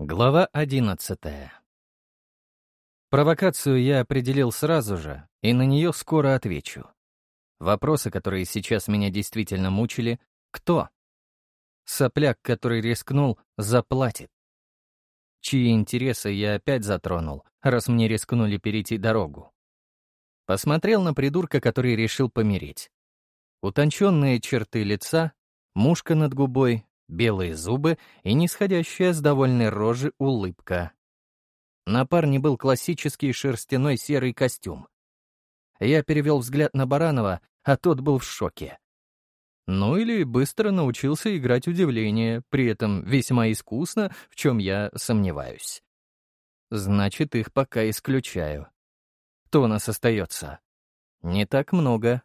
Глава одиннадцатая. Провокацию я определил сразу же, и на нее скоро отвечу. Вопросы, которые сейчас меня действительно мучили — кто? Сопляк, который рискнул, заплатит. Чьи интересы я опять затронул, раз мне рискнули перейти дорогу? Посмотрел на придурка, который решил помереть. Утонченные черты лица, мушка над губой, белые зубы и нисходящая с довольной рожи улыбка. На парне был классический шерстяной серый костюм. Я перевел взгляд на Баранова, а тот был в шоке. Ну или быстро научился играть удивление, при этом весьма искусно, в чем я сомневаюсь. Значит, их пока исключаю. Кто у нас остается? Не так много.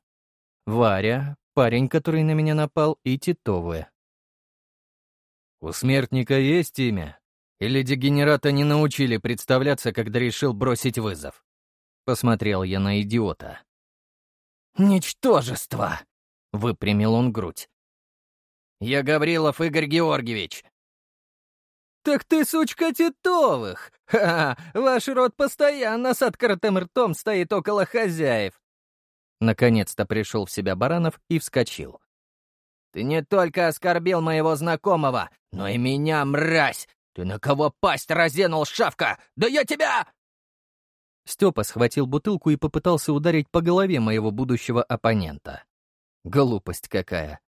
Варя, парень, который на меня напал, и Титовы. «У смертника есть имя? Или дегенерата не научили представляться, когда решил бросить вызов?» Посмотрел я на идиота. «Ничтожество!» — выпрямил он грудь. «Я Гаврилов Игорь Георгиевич». «Так ты сучка Титовых! Ха-ха! Ваш род постоянно с открытым ртом стоит около хозяев!» Наконец-то пришел в себя Баранов и вскочил. Ты не только оскорбил моего знакомого, но и меня, мразь! Ты на кого пасть разенул, шавка? Да я тебя...» Степа схватил бутылку и попытался ударить по голове моего будущего оппонента. Глупость какая.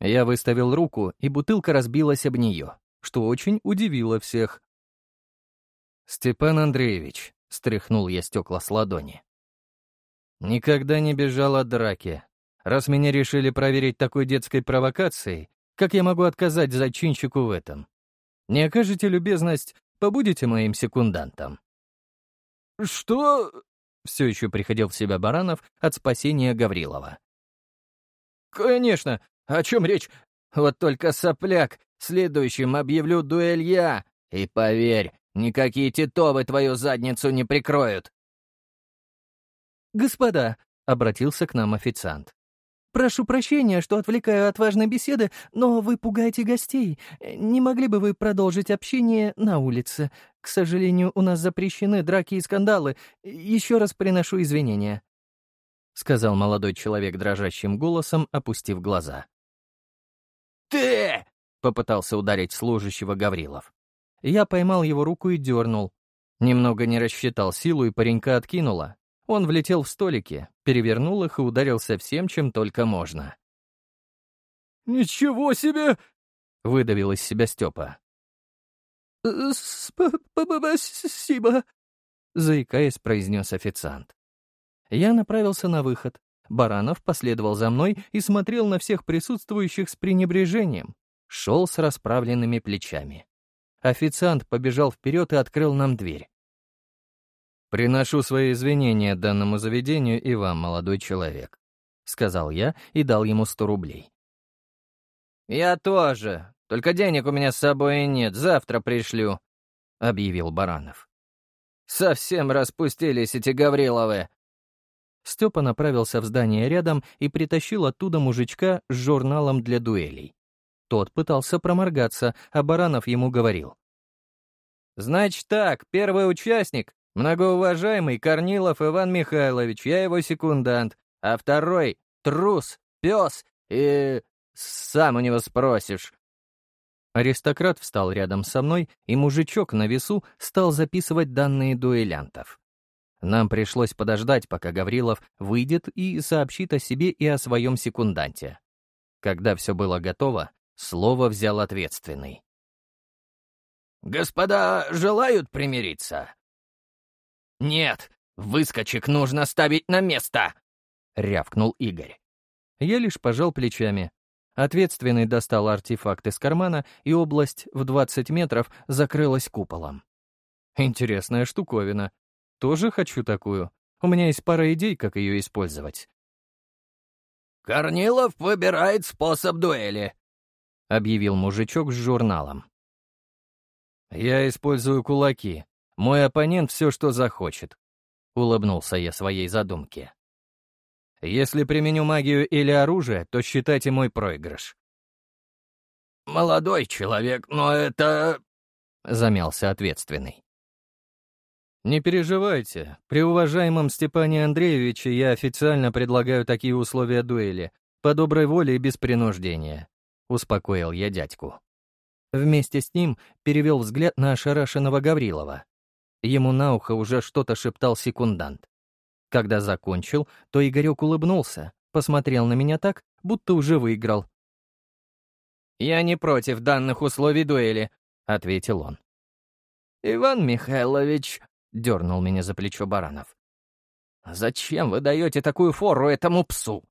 Я выставил руку, и бутылка разбилась об нее, что очень удивило всех. «Степан Андреевич», — стряхнул я стекла с ладони. «Никогда не бежал от драки, Раз меня решили проверить такой детской провокацией, как я могу отказать зачинщику в этом? Не окажете любезность, побудете моим секундантом». «Что?» — все еще приходил в себя Баранов от спасения Гаврилова. «Конечно. О чем речь? Вот только сопляк. Следующим объявлю дуэль я. И поверь, никакие титовы твою задницу не прикроют». «Господа», — обратился к нам официант, Прошу прощения, что отвлекаю от важной беседы, но вы пугаете гостей. Не могли бы вы продолжить общение на улице? К сожалению, у нас запрещены драки и скандалы. Еще раз приношу извинения», — сказал молодой человек дрожащим голосом, опустив глаза. «Ты!» — попытался ударить служащего Гаврилов. Я поймал его руку и дернул. Немного не рассчитал силу, и паренька откинула. Он влетел в столики, перевернул их и ударился всем, чем только можно. «Ничего себе!» — выдавил из себя Степа. «Спасибо!» — заикаясь, произнес официант. Я направился на выход. Баранов последовал за мной и смотрел на всех присутствующих с пренебрежением. Шел с расправленными плечами. Официант побежал вперед и открыл нам дверь. «Приношу свои извинения данному заведению и вам, молодой человек», — сказал я и дал ему сто рублей. «Я тоже. Только денег у меня с собой нет. Завтра пришлю», — объявил Баранов. «Совсем распустились эти Гавриловы». Степа направился в здание рядом и притащил оттуда мужичка с журналом для дуэлей. Тот пытался проморгаться, а Баранов ему говорил. «Значит так, первый участник Многоуважаемый Корнилов Иван Михайлович, я его секундант, а второй — трус, пес и... сам у него спросишь». Аристократ встал рядом со мной, и мужичок на весу стал записывать данные дуэлянтов. Нам пришлось подождать, пока Гаврилов выйдет и сообщит о себе и о своем секунданте. Когда все было готово, слово взял ответственный. «Господа желают примириться?» «Нет, выскочек нужно ставить на место!» — рявкнул Игорь. Я лишь пожал плечами. Ответственный достал артефакт из кармана, и область в 20 метров закрылась куполом. Интересная штуковина. Тоже хочу такую. У меня есть пара идей, как ее использовать. «Корнилов выбирает способ дуэли», — объявил мужичок с журналом. «Я использую кулаки», мой оппонент все, что захочет. Улыбнулся я своей задумке. Если применю магию или оружие, то считайте мой проигрыш. «Молодой человек, но это...» замялся ответственный. «Не переживайте. При уважаемом Степане Андреевиче я официально предлагаю такие условия дуэли, по доброй воле и без принуждения», — успокоил я дядьку. Вместе с ним перевел взгляд на ошарашенного Гаврилова. Ему на ухо уже что-то шептал секундант. Когда закончил, то Игорек улыбнулся, посмотрел на меня так, будто уже выиграл. «Я не против данных условий дуэли», — ответил он. «Иван Михайлович», — дернул меня за плечо Баранов. «Зачем вы даете такую фору этому псу?»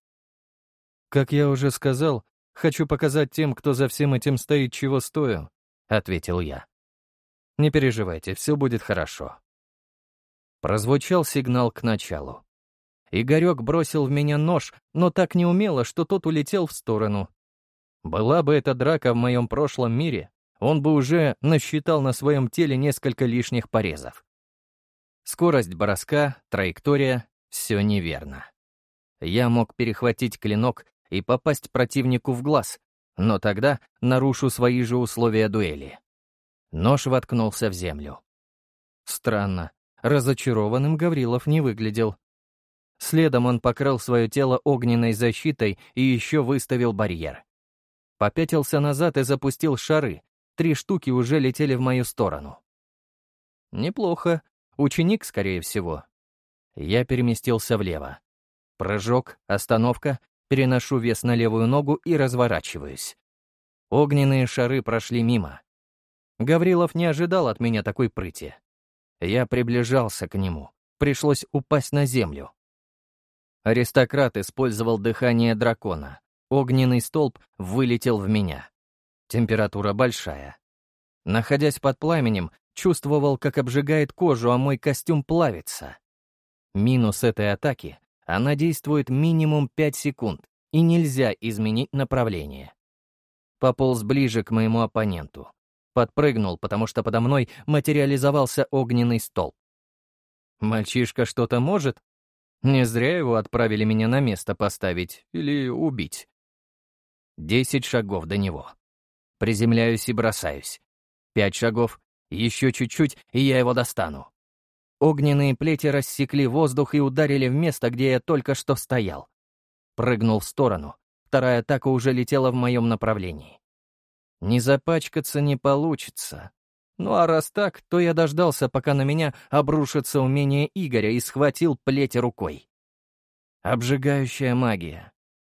«Как я уже сказал, хочу показать тем, кто за всем этим стоит, чего стою», — ответил я. «Не переживайте, все будет хорошо». Прозвучал сигнал к началу. Игорек бросил в меня нож, но так неумело, что тот улетел в сторону. Была бы эта драка в моем прошлом мире, он бы уже насчитал на своем теле несколько лишних порезов. Скорость броска, траектория — все неверно. Я мог перехватить клинок и попасть противнику в глаз, но тогда нарушу свои же условия дуэли. Нож воткнулся в землю. Странно, разочарованным Гаврилов не выглядел. Следом он покрыл свое тело огненной защитой и еще выставил барьер. Попятился назад и запустил шары. Три штуки уже летели в мою сторону. Неплохо. Ученик, скорее всего. Я переместился влево. Прыжок, остановка, переношу вес на левую ногу и разворачиваюсь. Огненные шары прошли мимо. Гаврилов не ожидал от меня такой прыти. Я приближался к нему. Пришлось упасть на землю. Аристократ использовал дыхание дракона. Огненный столб вылетел в меня. Температура большая. Находясь под пламенем, чувствовал, как обжигает кожу, а мой костюм плавится. Минус этой атаки — она действует минимум 5 секунд, и нельзя изменить направление. Пополз ближе к моему оппоненту. Подпрыгнул, потому что подо мной материализовался огненный столб. Мальчишка что-то может? Не зря его отправили меня на место поставить или убить. Десять шагов до него. Приземляюсь и бросаюсь. Пять шагов, еще чуть-чуть, и я его достану. Огненные плети рассекли воздух и ударили в место, где я только что стоял. Прыгнул в сторону. Вторая атака уже летела в моем направлении. Не запачкаться не получится. Ну а раз так, то я дождался, пока на меня обрушится умение Игоря и схватил плеть рукой. Обжигающая магия.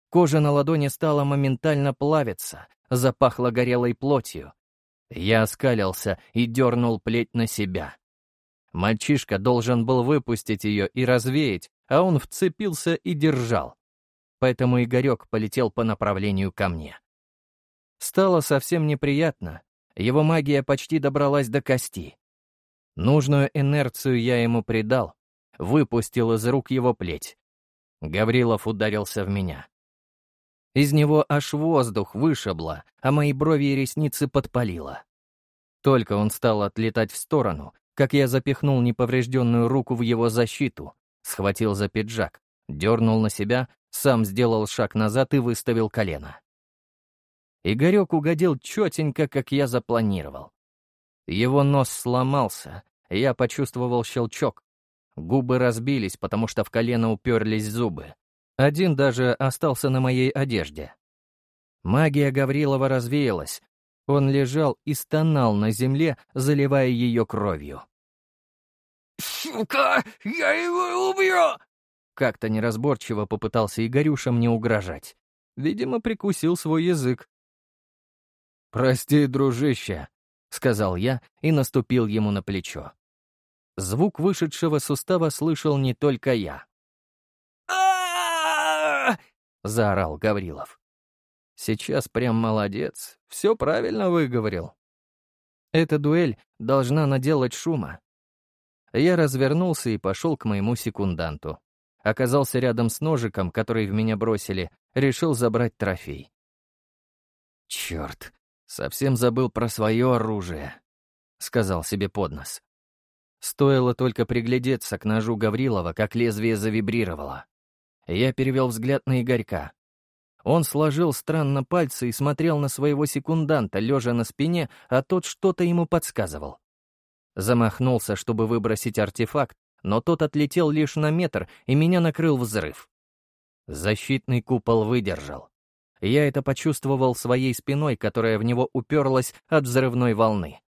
Кожа на ладони стала моментально плавиться, запахло горелой плотью. Я оскалился и дернул плеть на себя. Мальчишка должен был выпустить ее и развеять, а он вцепился и держал. Поэтому Игорек полетел по направлению ко мне. Стало совсем неприятно, его магия почти добралась до кости. Нужную инерцию я ему придал, выпустил из рук его плеть. Гаврилов ударился в меня. Из него аж воздух вышибло, а мои брови и ресницы подпалило. Только он стал отлетать в сторону, как я запихнул неповрежденную руку в его защиту, схватил за пиджак, дернул на себя, сам сделал шаг назад и выставил колено. Игорек угодил четенько, как я запланировал. Его нос сломался, я почувствовал щелчок. Губы разбились, потому что в колено уперлись зубы. Один даже остался на моей одежде. Магия Гаврилова развеялась. Он лежал и стонал на земле, заливая ее кровью. «Сука! Я его убью!» Как-то неразборчиво попытался Игорюша мне угрожать. Видимо, прикусил свой язык. «Прости, дружище», — сказал я и наступил ему на плечо. Звук вышедшего сустава слышал не только я. заорал Гаврилов. Сейчас прям молодец, все правильно выговорил. Эта дуэль должна наделать шума. Я развернулся и пошел к моему секунданту. Оказался рядом с ножиком, который в меня бросили, решил забрать трофей. Черт, Совсем забыл про свое оружие, — сказал себе под нос. Стоило только приглядеться к ножу Гаврилова, как лезвие завибрировало. Я перевел взгляд на Игорька. Он сложил странно пальцы и смотрел на своего секунданта, лежа на спине, а тот что-то ему подсказывал. Замахнулся, чтобы выбросить артефакт, но тот отлетел лишь на метр, и меня накрыл взрыв. Защитный купол выдержал. Я это почувствовал своей спиной, которая в него уперлась от взрывной волны.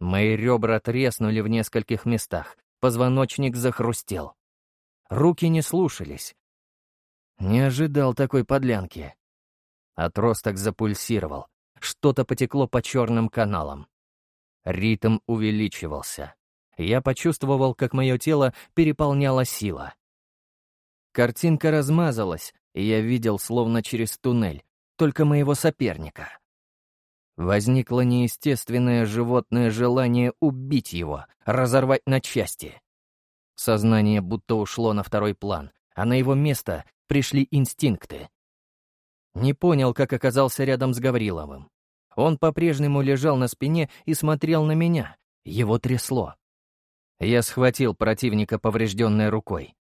Мои ребра треснули в нескольких местах, позвоночник захрустел. Руки не слушались. Не ожидал такой подлянки. Отросток запульсировал, что-то потекло по черным каналам. Ритм увеличивался. Я почувствовал, как мое тело переполняла сила. Картинка размазалась, и я видел, словно через туннель, только моего соперника. Возникло неестественное животное желание убить его, разорвать на части. Сознание будто ушло на второй план, а на его место пришли инстинкты. Не понял, как оказался рядом с Гавриловым. Он по-прежнему лежал на спине и смотрел на меня. Его трясло. Я схватил противника поврежденной рукой.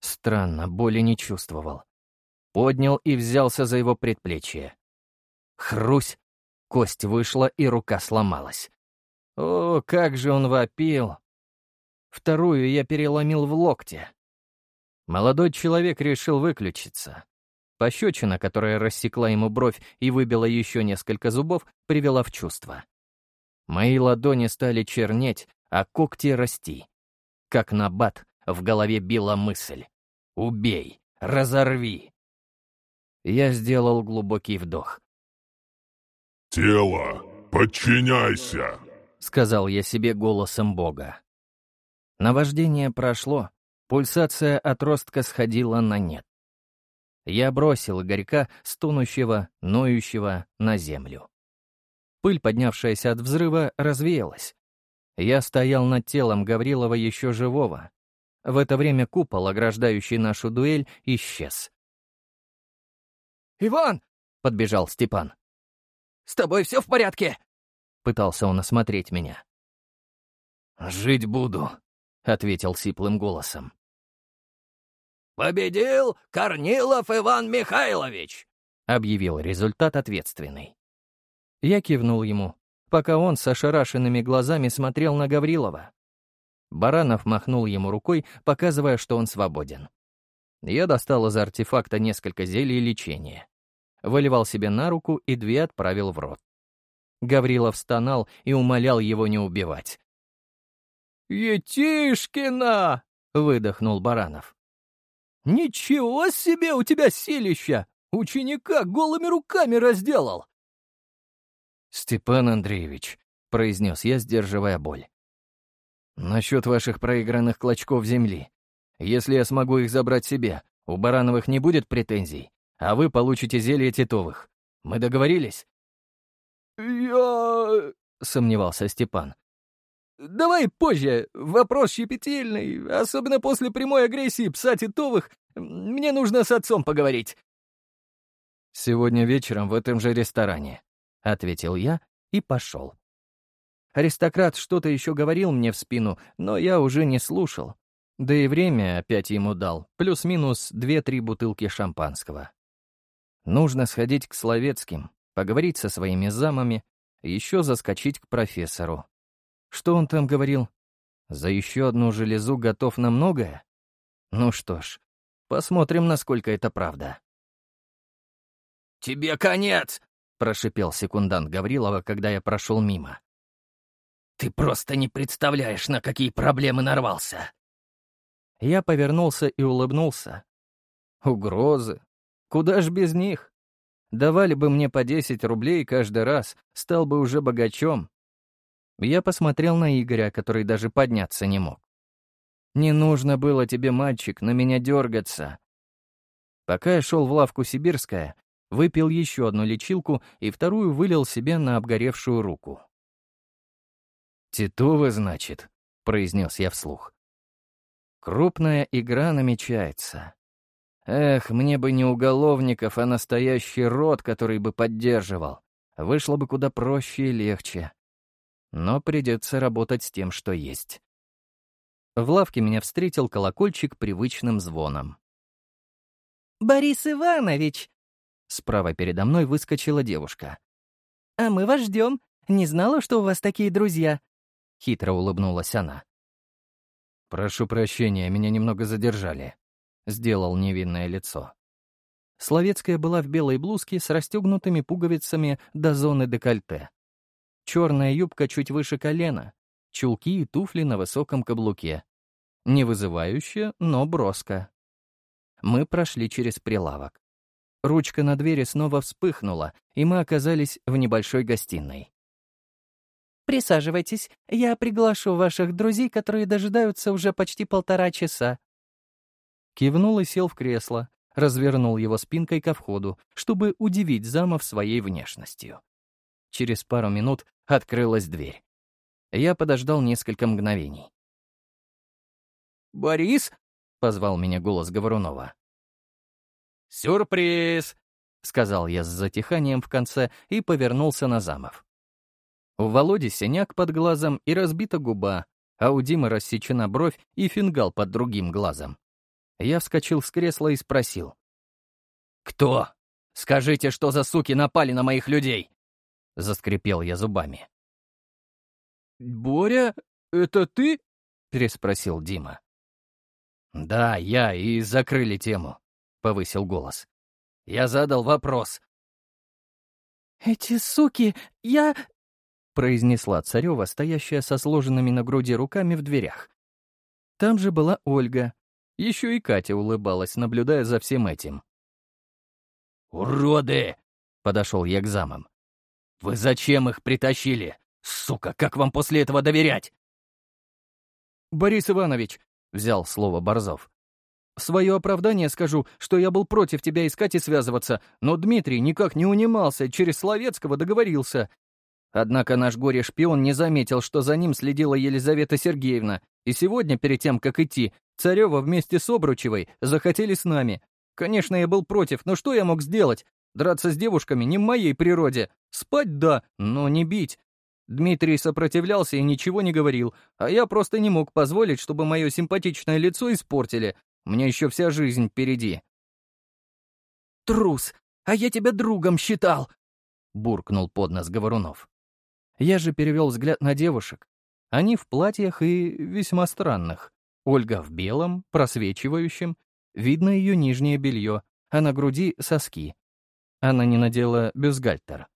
Странно, боли не чувствовал. Поднял и взялся за его предплечье. Хрусь! Кость вышла, и рука сломалась. О, как же он вопил! Вторую я переломил в локте. Молодой человек решил выключиться. Пощечина, которая рассекла ему бровь и выбила еще несколько зубов, привела в чувство. Мои ладони стали чернеть, а когти расти. Как набат, в голове била мысль. «Убей! Разорви!» Я сделал глубокий вдох. «Тело, подчиняйся!» — сказал я себе голосом Бога. Наваждение прошло, пульсация отростка сходила на нет. Я бросил Игорька, стонущего, ноющего, на землю. Пыль, поднявшаяся от взрыва, развеялась. Я стоял над телом Гаврилова еще живого. В это время купол, ограждающий нашу дуэль, исчез. «Иван!» — подбежал Степан. «С тобой все в порядке?» — пытался он осмотреть меня. «Жить буду», — ответил сиплым голосом. «Победил Корнилов Иван Михайлович!» — объявил результат ответственный. Я кивнул ему, пока он с ошарашенными глазами смотрел на Гаврилова. Баранов махнул ему рукой, показывая, что он свободен. Я достал из артефакта несколько зелий лечения. Выливал себе на руку и две отправил в рот. Гаврилов стонал и умолял его не убивать. «Етишкина!» — выдохнул Баранов. «Ничего себе у тебя силища! Ученика голыми руками разделал!» «Степан Андреевич», — произнес я, сдерживая боль. «Насчет ваших проигранных клочков земли. Если я смогу их забрать себе, у Барановых не будет претензий, а вы получите зелье Титовых. Мы договорились?» «Я...» — сомневался Степан. «Давай позже. Вопрос щепетильный. Особенно после прямой агрессии пса Титовых. Мне нужно с отцом поговорить». «Сегодня вечером в этом же ресторане», — ответил я и пошел. Аристократ что-то еще говорил мне в спину, но я уже не слушал. Да и время опять ему дал, плюс-минус две-три бутылки шампанского. Нужно сходить к Словецким, поговорить со своими замами, еще заскочить к профессору. Что он там говорил? За еще одну железу готов на многое? Ну что ж, посмотрим, насколько это правда. «Тебе конец!» — прошипел секундант Гаврилова, когда я прошел мимо. «Ты просто не представляешь, на какие проблемы нарвался!» Я повернулся и улыбнулся. Угрозы? Куда ж без них? Давали бы мне по 10 рублей каждый раз, стал бы уже богачом. Я посмотрел на Игоря, который даже подняться не мог. «Не нужно было тебе, мальчик, на меня дергаться». Пока я шел в лавку «Сибирская», выпил еще одну лечилку и вторую вылил себе на обгоревшую руку. «Титова, значит», — произнес я вслух. «Крупная игра намечается. Эх, мне бы не уголовников, а настоящий род, который бы поддерживал. Вышло бы куда проще и легче но придется работать с тем, что есть. В лавке меня встретил колокольчик привычным звоном. «Борис Иванович!» Справа передо мной выскочила девушка. «А мы вас ждем. Не знала, что у вас такие друзья». Хитро улыбнулась она. «Прошу прощения, меня немного задержали», — сделал невинное лицо. Словецкая была в белой блузке с расстегнутыми пуговицами до зоны декольте. Черная юбка чуть выше колена, чулки и туфли на высоком каблуке. Не вызывающая, но броско. Мы прошли через прилавок. Ручка на двери снова вспыхнула, и мы оказались в небольшой гостиной. «Присаживайтесь, я приглашу ваших друзей, которые дожидаются уже почти полтора часа». Кивнул и сел в кресло, развернул его спинкой ко входу, чтобы удивить замов своей внешностью. Через пару минут открылась дверь. Я подождал несколько мгновений. «Борис?» — позвал меня голос Говорунова. «Сюрприз!» — сказал я с затиханием в конце и повернулся на замов. У Володи синяк под глазом и разбита губа, а у Димы рассечена бровь и фингал под другим глазом. Я вскочил с кресла и спросил. «Кто? Скажите, что за суки напали на моих людей?» Заскрипел я зубами. «Боря, это ты?» — переспросил Дима. «Да, я, и закрыли тему», — повысил голос. «Я задал вопрос». «Эти суки, я...» — произнесла Царева, стоящая со сложенными на груди руками в дверях. Там же была Ольга. Еще и Катя улыбалась, наблюдая за всем этим. «Уроды!» — подошел я к замам. «Вы зачем их притащили? Сука, как вам после этого доверять?» «Борис Иванович», — взял слово Борзов. «Свое оправдание скажу, что я был против тебя искать и связываться, но Дмитрий никак не унимался, через Словецкого договорился. Однако наш горе-шпион не заметил, что за ним следила Елизавета Сергеевна, и сегодня, перед тем, как идти, Царева вместе с Обручевой захотели с нами. Конечно, я был против, но что я мог сделать? Драться с девушками не в моей природе. Спать — да, но не бить. Дмитрий сопротивлялся и ничего не говорил, а я просто не мог позволить, чтобы мое симпатичное лицо испортили. Мне еще вся жизнь впереди. «Трус! А я тебя другом считал!» — буркнул под нос Говорунов. Я же перевел взгляд на девушек. Они в платьях и весьма странных. Ольга в белом, просвечивающем. Видно ее нижнее белье, а на груди — соски. Она не надела бюстгальтер.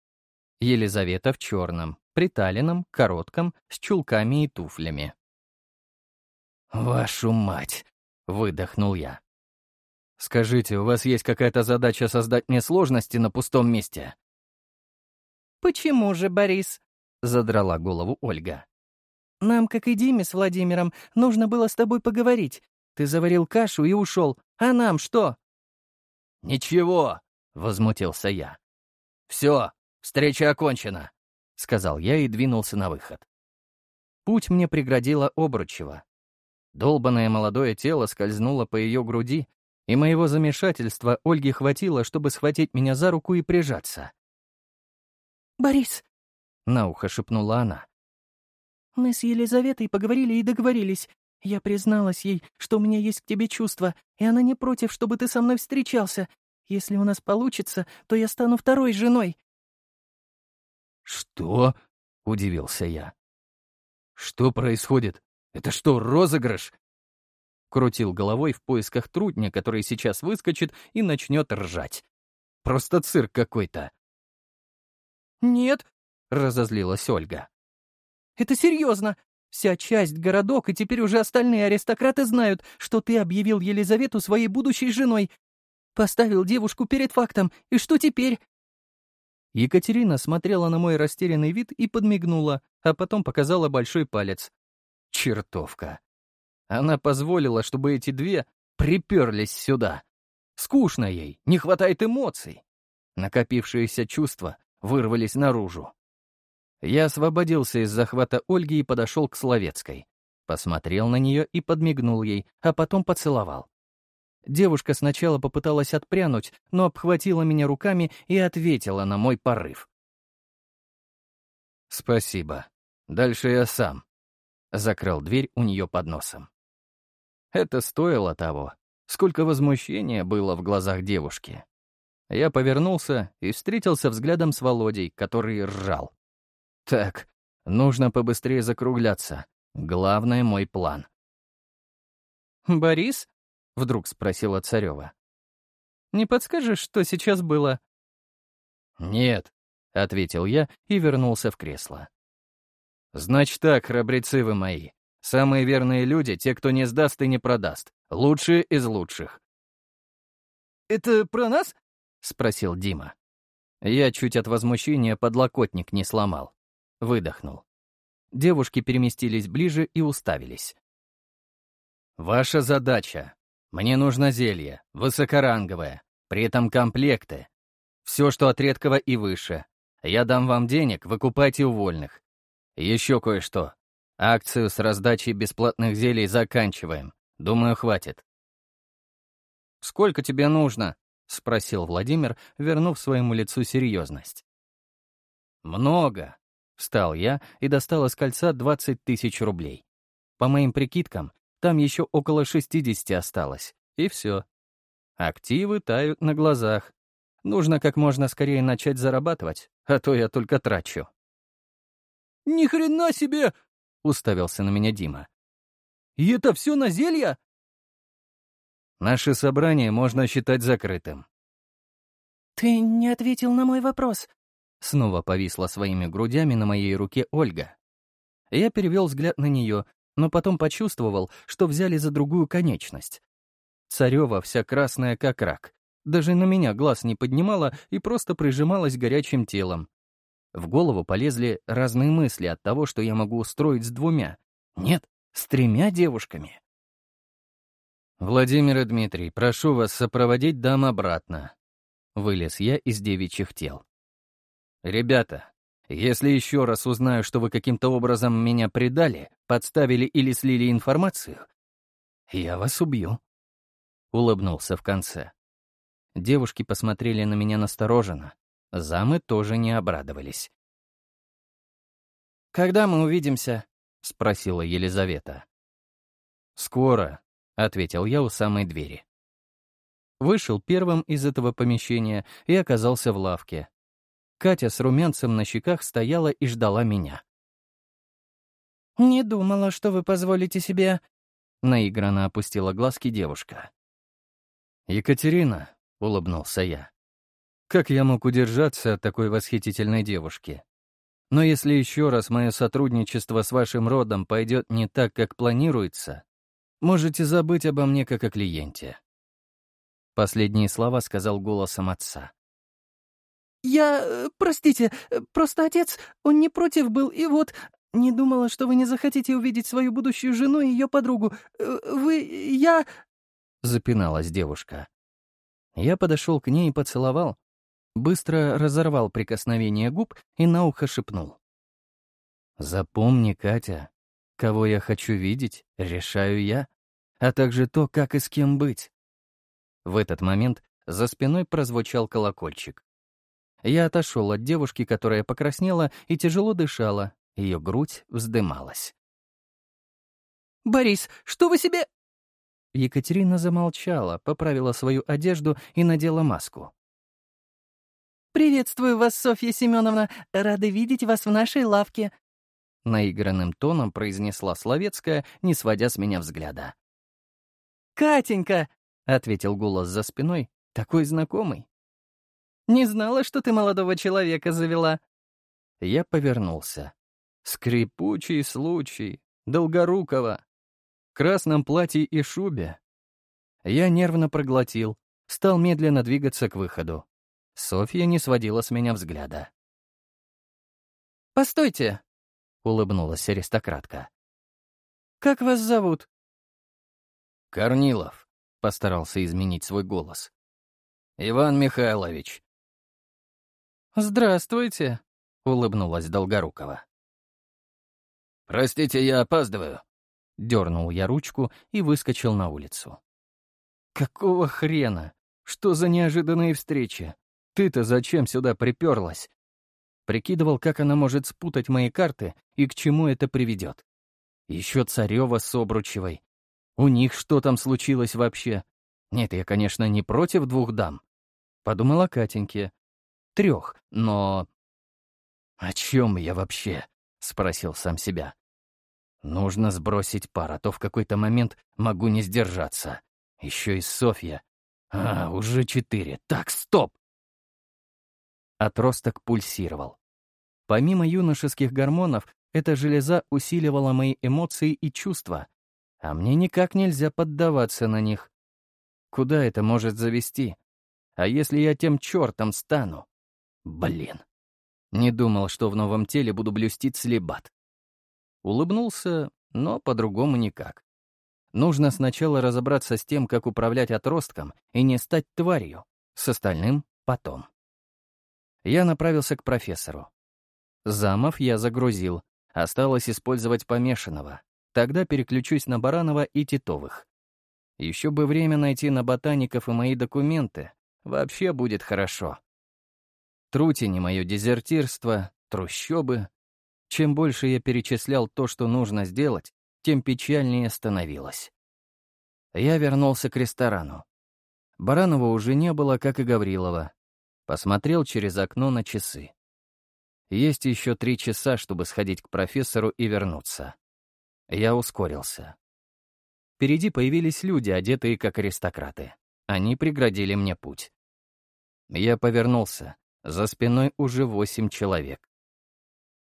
Елизавета в черном, приталенном, коротком, с чулками и туфлями. «Вашу мать!» — выдохнул я. «Скажите, у вас есть какая-то задача создать мне сложности на пустом месте?» «Почему же, Борис?» — задрала голову Ольга. «Нам, как и Диме с Владимиром, нужно было с тобой поговорить. Ты заварил кашу и ушел. А нам что?» «Ничего!» — возмутился я. «Все, встреча окончена — сказал я и двинулся на выход. Путь мне преградила Обручева. Долбанное молодое тело скользнуло по ее груди, и моего замешательства Ольге хватило, чтобы схватить меня за руку и прижаться. «Борис!» — на ухо шепнула она. «Мы с Елизаветой поговорили и договорились. Я призналась ей, что у меня есть к тебе чувства, и она не против, чтобы ты со мной встречался. Если у нас получится, то я стану второй женой. «Что?» — удивился я. «Что происходит? Это что, розыгрыш?» Крутил головой в поисках трудня, который сейчас выскочит и начнет ржать. Просто цирк какой-то. «Нет», — разозлилась Ольга. «Это серьезно. Вся часть, городок и теперь уже остальные аристократы знают, что ты объявил Елизавету своей будущей женой. Поставил девушку перед фактом, и что теперь? Екатерина смотрела на мой растерянный вид и подмигнула, а потом показала большой палец. Чертовка. Она позволила, чтобы эти две приперлись сюда. Скучно ей, не хватает эмоций. Накопившиеся чувства вырвались наружу. Я освободился из захвата Ольги и подошел к Словецкой. Посмотрел на нее и подмигнул ей, а потом поцеловал. Девушка сначала попыталась отпрянуть, но обхватила меня руками и ответила на мой порыв. «Спасибо. Дальше я сам», — закрыл дверь у нее под носом. Это стоило того. Сколько возмущения было в глазах девушки. Я повернулся и встретился взглядом с Володей, который ржал. Так, нужно побыстрее закругляться. Главное — мой план. «Борис?» — вдруг спросила Царева. «Не подскажешь, что сейчас было?» «Нет», — ответил я и вернулся в кресло. «Значит так, храбрецы вы мои. Самые верные люди — те, кто не сдаст и не продаст. Лучшие из лучших». «Это про нас?» — спросил Дима. Я чуть от возмущения подлокотник не сломал. Выдохнул. Девушки переместились ближе и уставились. «Ваша задача. Мне нужно зелье, высокоранговое, при этом комплекты. Все, что от редкого и выше. Я дам вам денег, выкупайте у вольных. Еще кое-что. Акцию с раздачей бесплатных зелий заканчиваем. Думаю, хватит». «Сколько тебе нужно?» — спросил Владимир, вернув своему лицу серьезность. «Много», — встал я и достал из кольца 20 тысяч рублей. По моим прикидкам, там еще около 60 осталось, и все. Активы тают на глазах. Нужно как можно скорее начать зарабатывать, а то я только трачу. «Ни хрена себе!» — уставился на меня Дима. «И это все на зелья?» Наше собрание можно считать закрытым. «Ты не ответил на мой вопрос», — снова повисла своими грудями на моей руке Ольга. Я перевел взгляд на нее, но потом почувствовал, что взяли за другую конечность. Царева вся красная как рак. Даже на меня глаз не поднимала и просто прижималась горячим телом. В голову полезли разные мысли от того, что я могу устроить с двумя. Нет, с тремя девушками. «Владимир и Дмитрий, прошу вас сопроводить дам обратно». Вылез я из девичьих тел. «Ребята, если еще раз узнаю, что вы каким-то образом меня предали, подставили или слили информацию, я вас убью». Улыбнулся в конце. Девушки посмотрели на меня настороженно. Замы тоже не обрадовались. «Когда мы увидимся?» — спросила Елизавета. «Скоро», — ответил я у самой двери. Вышел первым из этого помещения и оказался в лавке. Катя с румянцем на щеках стояла и ждала меня. «Не думала, что вы позволите себе...» Наигранно опустила глазки девушка. «Екатерина», — улыбнулся я, — «как я мог удержаться от такой восхитительной девушки? Но если еще раз мое сотрудничество с вашим родом пойдет не так, как планируется, Можете забыть обо мне как о клиенте». Последние слова сказал голосом отца. «Я... Э, простите, э, просто отец, он не против был, и вот... Не думала, что вы не захотите увидеть свою будущую жену и ее подругу. Э, вы... я...» Запиналась девушка. Я подошел к ней и поцеловал. Быстро разорвал прикосновение губ и на ухо шепнул. «Запомни, Катя, Кого я хочу видеть, решаю я, а также то, как и с кем быть. В этот момент за спиной прозвучал колокольчик. Я отошел от девушки, которая покраснела и тяжело дышала, ее грудь вздымалась. «Борис, что вы себе...» Екатерина замолчала, поправила свою одежду и надела маску. «Приветствую вас, Софья Семеновна. Рады видеть вас в нашей лавке. — наигранным тоном произнесла Словецкая, не сводя с меня взгляда. «Катенька!» — ответил голос за спиной, такой знакомый. «Не знала, что ты молодого человека завела». Я повернулся. Скрипучий случай, Долгорукова. В красном платье и шубе. Я нервно проглотил, стал медленно двигаться к выходу. Софья не сводила с меня взгляда. «Постойте!» — улыбнулась аристократка. «Как вас зовут?» «Корнилов», — постарался изменить свой голос. «Иван Михайлович». «Здравствуйте», — улыбнулась Долгорукова. «Простите, я опаздываю», — дернул я ручку и выскочил на улицу. «Какого хрена? Что за неожиданные встречи? Ты-то зачем сюда приперлась?» Прикидывал, как она может спутать мои карты и к чему это приведет. Еще Царева с Обручевой. У них что там случилось вообще? Нет, я, конечно, не против двух дам. Подумала Катеньке. Трех, но... «О чем я вообще?» — спросил сам себя. «Нужно сбросить пар, а то в какой-то момент могу не сдержаться. Еще и Софья. А, уже четыре. Так, стоп!» Отросток пульсировал. Помимо юношеских гормонов, эта железа усиливала мои эмоции и чувства, а мне никак нельзя поддаваться на них. Куда это может завести? А если я тем чертом стану? Блин. Не думал, что в новом теле буду блюсти целебат. Улыбнулся, но по-другому никак. Нужно сначала разобраться с тем, как управлять отростком и не стать тварью. С остальным — потом. Я направился к профессору. Замов я загрузил. Осталось использовать помешанного. Тогда переключусь на Баранова и Титовых. Еще бы время найти на ботаников и мои документы. Вообще будет хорошо. Трутень и мое дезертирство, трущобы. Чем больше я перечислял то, что нужно сделать, тем печальнее становилось. Я вернулся к ресторану. Баранова уже не было, как и Гаврилова. Посмотрел через окно на часы. Есть еще три часа, чтобы сходить к профессору и вернуться. Я ускорился. Впереди появились люди, одетые как аристократы. Они преградили мне путь. Я повернулся. За спиной уже восемь человек.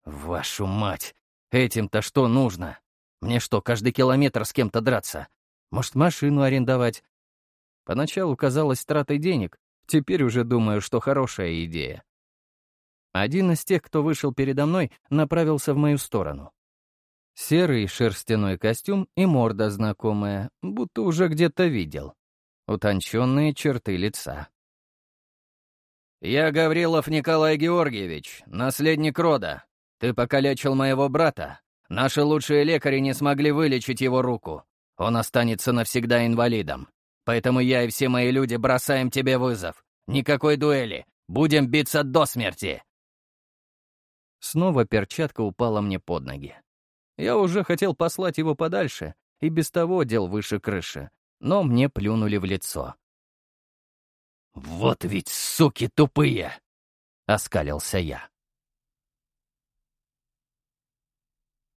«Вашу мать! Этим-то что нужно? Мне что, каждый километр с кем-то драться? Может, машину арендовать?» Поначалу казалось тратой денег, теперь уже думаю, что хорошая идея. Один из тех, кто вышел передо мной, направился в мою сторону. Серый шерстяной костюм и морда знакомая, будто уже где-то видел. Утонченные черты лица. «Я Гаврилов Николай Георгиевич, наследник рода. Ты покалечил моего брата. Наши лучшие лекари не смогли вылечить его руку. Он останется навсегда инвалидом. Поэтому я и все мои люди бросаем тебе вызов. Никакой дуэли. Будем биться до смерти!» Снова перчатка упала мне под ноги. Я уже хотел послать его подальше, и без того дел выше крыши, но мне плюнули в лицо. «Вот ведь суки тупые!» — оскалился я.